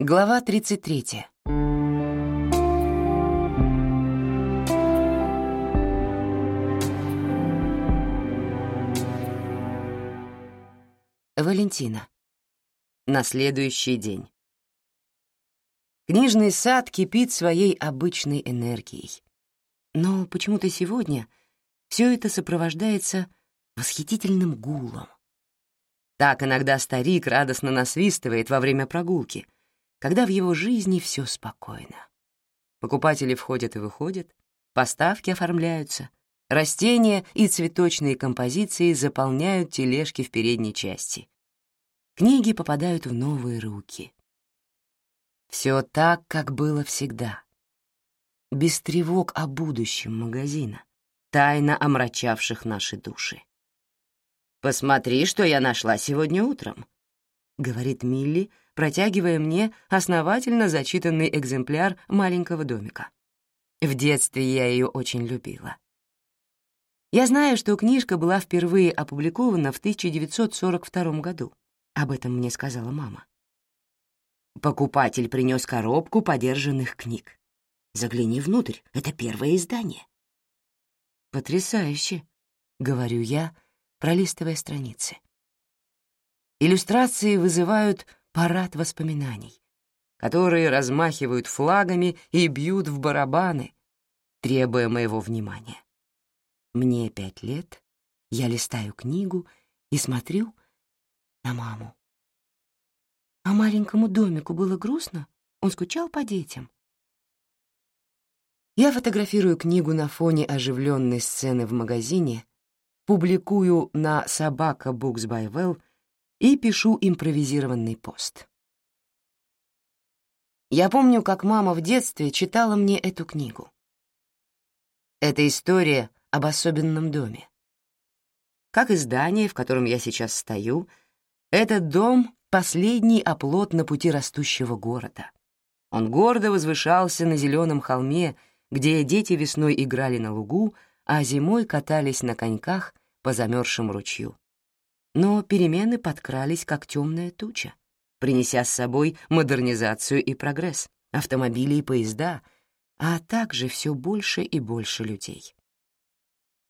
Глава 33. Валентина. На следующий день. Книжный сад кипит своей обычной энергией. Но почему-то сегодня все это сопровождается восхитительным гулом. Так иногда старик радостно насвистывает во время прогулки — когда в его жизни все спокойно. Покупатели входят и выходят, поставки оформляются, растения и цветочные композиции заполняют тележки в передней части. Книги попадают в новые руки. Все так, как было всегда. Без тревог о будущем магазина, тайно омрачавших наши души. «Посмотри, что я нашла сегодня утром», — говорит Милли, протягивая мне основательно зачитанный экземпляр маленького домика. В детстве я ее очень любила. Я знаю, что книжка была впервые опубликована в 1942 году. Об этом мне сказала мама. Покупатель принес коробку подержанных книг. Загляни внутрь, это первое издание. «Потрясающе», — говорю я, пролистывая страницы. Иллюстрации вызывают парад воспоминаний, которые размахивают флагами и бьют в барабаны, требуя моего внимания. Мне пять лет, я листаю книгу и смотрю на маму. А маленькому домику было грустно, он скучал по детям. Я фотографирую книгу на фоне оживленной сцены в магазине, публикую на «Собака Books by Well» и пишу импровизированный пост. Я помню, как мама в детстве читала мне эту книгу. Это история об особенном доме. Как и здание, в котором я сейчас стою, этот дом — последний оплот на пути растущего города. Он гордо возвышался на зеленом холме, где дети весной играли на лугу, а зимой катались на коньках по замерзшему ручью. Но перемены подкрались, как темная туча, принеся с собой модернизацию и прогресс, автомобили и поезда, а также все больше и больше людей.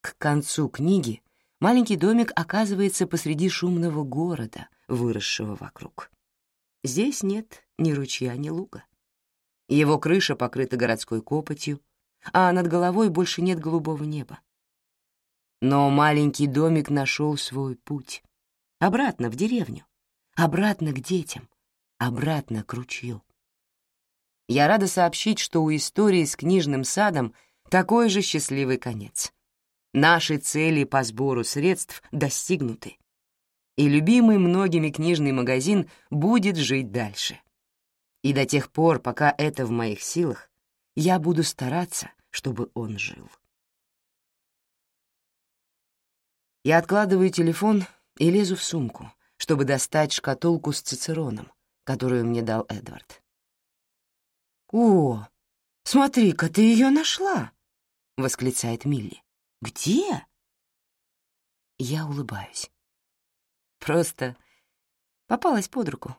К концу книги маленький домик оказывается посреди шумного города, выросшего вокруг. Здесь нет ни ручья, ни луга. Его крыша покрыта городской копотью, а над головой больше нет голубого неба. Но маленький домик нашел свой путь, Обратно в деревню. Обратно к детям. Обратно к ручью. Я рада сообщить, что у истории с книжным садом такой же счастливый конец. Наши цели по сбору средств достигнуты. И любимый многими книжный магазин будет жить дальше. И до тех пор, пока это в моих силах, я буду стараться, чтобы он жил. Я откладываю телефон и лезу в сумку, чтобы достать шкатулку с цицероном, которую мне дал Эдвард. «О, смотри-ка, ты ее нашла!» — восклицает Милли. «Где?» Я улыбаюсь. Просто попалась под руку.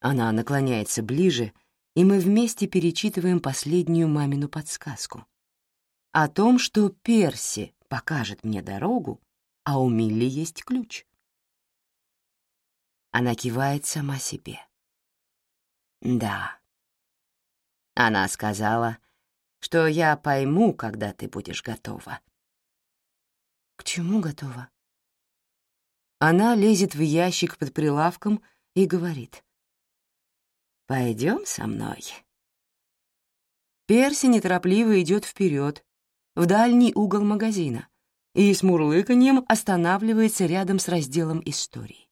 Она наклоняется ближе, и мы вместе перечитываем последнюю мамину подсказку. О том, что Перси покажет мне дорогу, а у Милли есть ключ. Она кивает сама себе. Да. Она сказала, что я пойму, когда ты будешь готова. К чему готова? Она лезет в ящик под прилавком и говорит. «Пойдем со мной». Перси неторопливо идет вперед, в дальний угол магазина, и с мурлыканьем останавливается рядом с разделом истории.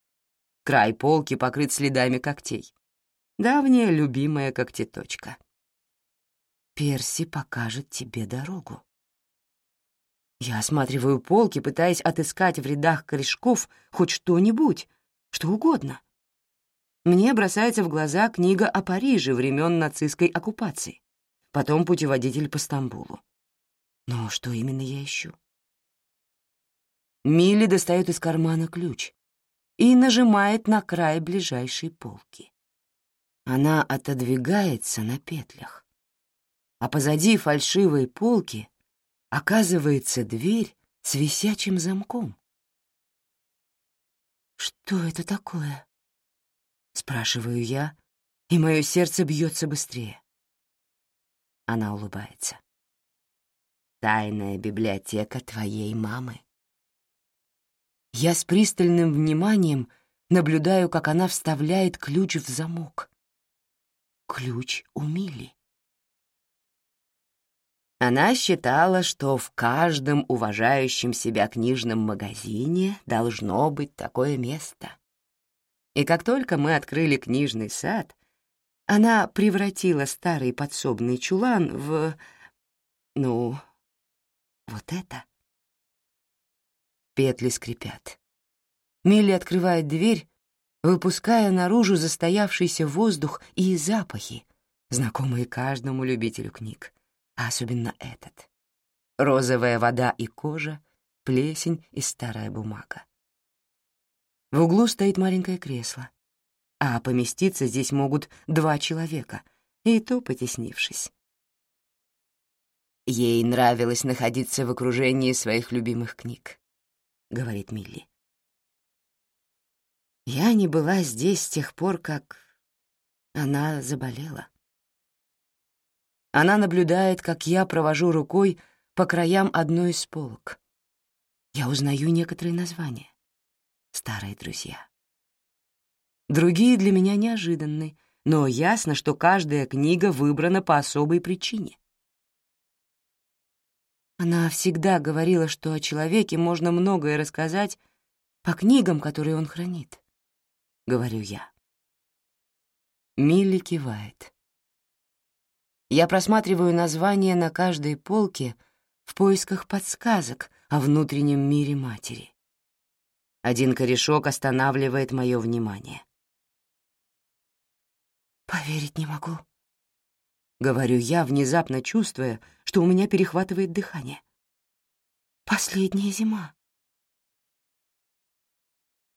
Край полки покрыт следами когтей. Давняя любимая когтеточка. Перси покажет тебе дорогу. Я осматриваю полки, пытаясь отыскать в рядах корешков хоть что-нибудь, что угодно. Мне бросается в глаза книга о Париже времен нацистской оккупации, потом путеводитель по Стамбулу. Но что именно я ищу? Милли достает из кармана ключ и нажимает на край ближайшей полки. Она отодвигается на петлях, а позади фальшивой полки оказывается дверь с висячим замком. «Что это такое?» — спрашиваю я, и мое сердце бьется быстрее. Она улыбается. «Тайная библиотека твоей мамы». Я с пристальным вниманием наблюдаю, как она вставляет ключ в замок. Ключ у Милли. Она считала, что в каждом уважающем себя книжном магазине должно быть такое место. И как только мы открыли книжный сад, она превратила старый подсобный чулан в... ну, вот это. Петли скрипят. Милли открывает дверь, выпуская наружу застоявшийся воздух и запахи, знакомые каждому любителю книг а особенно этот. Розовая вода и кожа, плесень и старая бумага. В углу стоит маленькое кресло, а поместиться здесь могут два человека, и то потеснившись. «Ей нравилось находиться в окружении своих любимых книг», — говорит Милли. «Я не была здесь с тех пор, как она заболела. Она наблюдает, как я провожу рукой по краям одной из полок. Я узнаю некоторые названия. Старые друзья. Другие для меня неожиданны, но ясно, что каждая книга выбрана по особой причине. Она всегда говорила, что о человеке можно многое рассказать по книгам, которые он хранит, — говорю я. Милли кивает. Я просматриваю названия на каждой полке в поисках подсказок о внутреннем мире матери. Один корешок останавливает мое внимание. «Поверить не могу», — говорю я, внезапно чувствуя, что у меня перехватывает дыхание. «Последняя зима».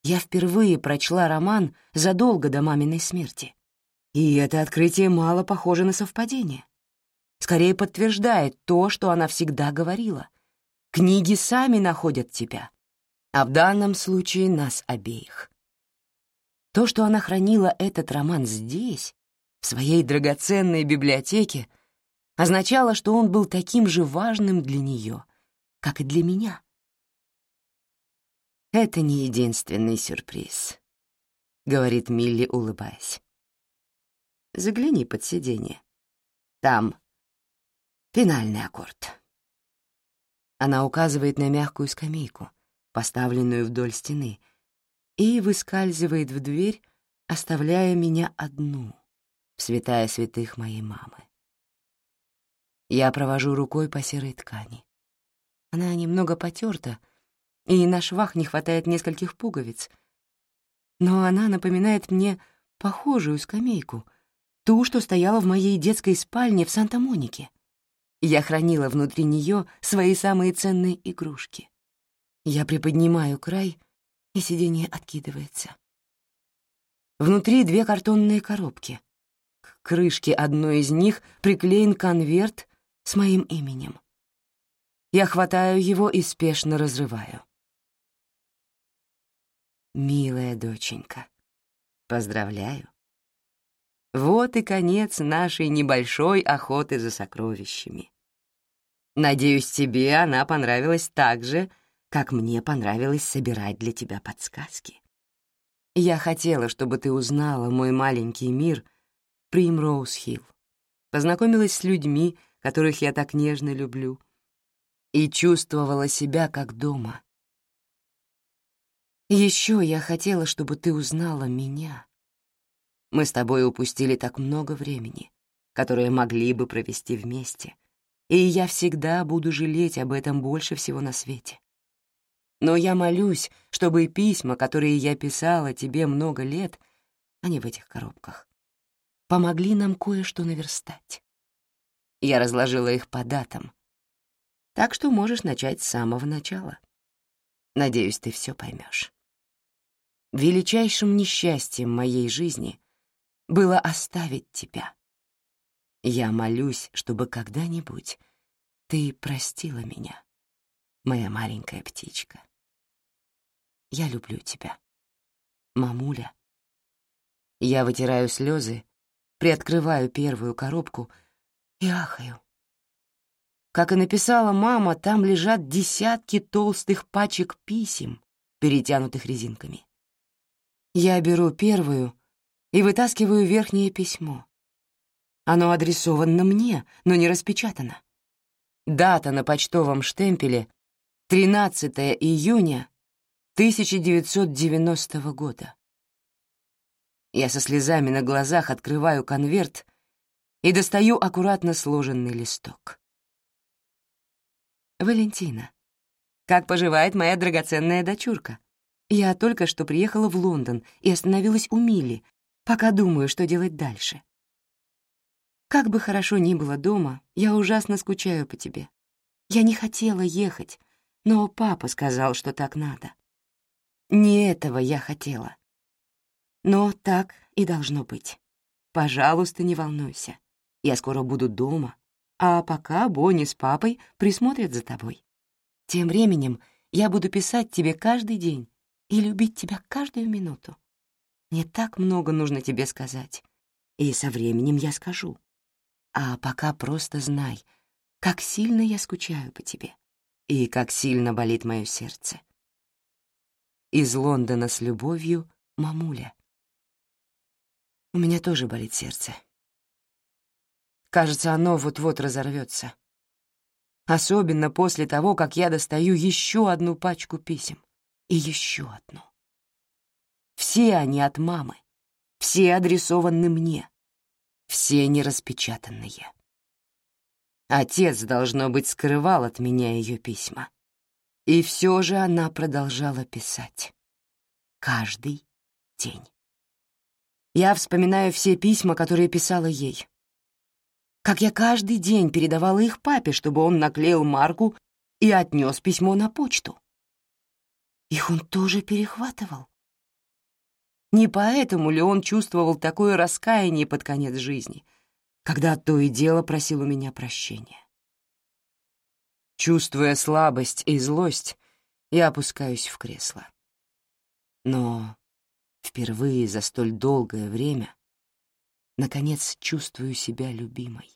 Я впервые прочла роман задолго до маминой смерти. И это открытие мало похоже на совпадение. Скорее подтверждает то, что она всегда говорила. Книги сами находят тебя, а в данном случае нас обеих. То, что она хранила этот роман здесь, в своей драгоценной библиотеке, означало, что он был таким же важным для нее, как и для меня. «Это не единственный сюрприз», — говорит Милли, улыбаясь. Загляни под сиденье. Там финальный аккорд. Она указывает на мягкую скамейку, поставленную вдоль стены, и выскальзывает в дверь, оставляя меня одну, святая святых моей мамы. Я провожу рукой по серой ткани. Она немного потерта, и на швах не хватает нескольких пуговиц, но она напоминает мне похожую скамейку, ту, что стояла в моей детской спальне в Санта-Монике. Я хранила внутри нее свои самые ценные игрушки. Я приподнимаю край, и сиденье откидывается. Внутри две картонные коробки. К крышке одной из них приклеен конверт с моим именем. Я хватаю его и спешно разрываю. «Милая доченька, поздравляю. Вот и конец нашей небольшой охоты за сокровищами. Надеюсь, тебе она понравилась так же, как мне понравилось собирать для тебя подсказки. Я хотела, чтобы ты узнала мой маленький мир Примроуз-Хилл, познакомилась с людьми, которых я так нежно люблю, и чувствовала себя как дома. Еще я хотела, чтобы ты узнала меня, мы с тобой упустили так много времени, которое могли бы провести вместе, и я всегда буду жалеть об этом больше всего на свете. Но я молюсь, чтобы письма, которые я писала тебе много лет, а не в этих коробках, помогли нам кое-что наверстать. Я разложила их по датам, так что можешь начать с самого начала. Надеюсь, ты все поймешь. Величайшим несчастьем моей жизни было оставить тебя. Я молюсь, чтобы когда-нибудь ты простила меня, моя маленькая птичка. Я люблю тебя, мамуля. Я вытираю слезы, приоткрываю первую коробку и ахаю. Как и написала мама, там лежат десятки толстых пачек писем, перетянутых резинками. Я беру первую и вытаскиваю верхнее письмо. Оно адресовано мне, но не распечатано. Дата на почтовом штемпеле — 13 июня 1990 года. Я со слезами на глазах открываю конверт и достаю аккуратно сложенный листок. «Валентина, как поживает моя драгоценная дочурка? Я только что приехала в Лондон и остановилась у Милли, пока думаю, что делать дальше. Как бы хорошо ни было дома, я ужасно скучаю по тебе. Я не хотела ехать, но папа сказал, что так надо. Не этого я хотела. Но так и должно быть. Пожалуйста, не волнуйся. Я скоро буду дома, а пока Бонни с папой присмотрят за тобой. Тем временем я буду писать тебе каждый день и любить тебя каждую минуту. Мне так много нужно тебе сказать, и со временем я скажу. А пока просто знай, как сильно я скучаю по тебе и как сильно болит мое сердце. Из Лондона с любовью, мамуля. У меня тоже болит сердце. Кажется, оно вот-вот разорвется. Особенно после того, как я достаю еще одну пачку писем. И еще одну. Все они от мамы. Все адресованы мне. Все нераспечатанные. Отец, должно быть, скрывал от меня ее письма. И все же она продолжала писать. Каждый день. Я вспоминаю все письма, которые писала ей как я каждый день передавала их папе, чтобы он наклеил марку и отнес письмо на почту. Их он тоже перехватывал. Не поэтому ли он чувствовал такое раскаяние под конец жизни, когда то и дело просил у меня прощения? Чувствуя слабость и злость, я опускаюсь в кресло. Но впервые за столь долгое время наконец чувствую себя любимой.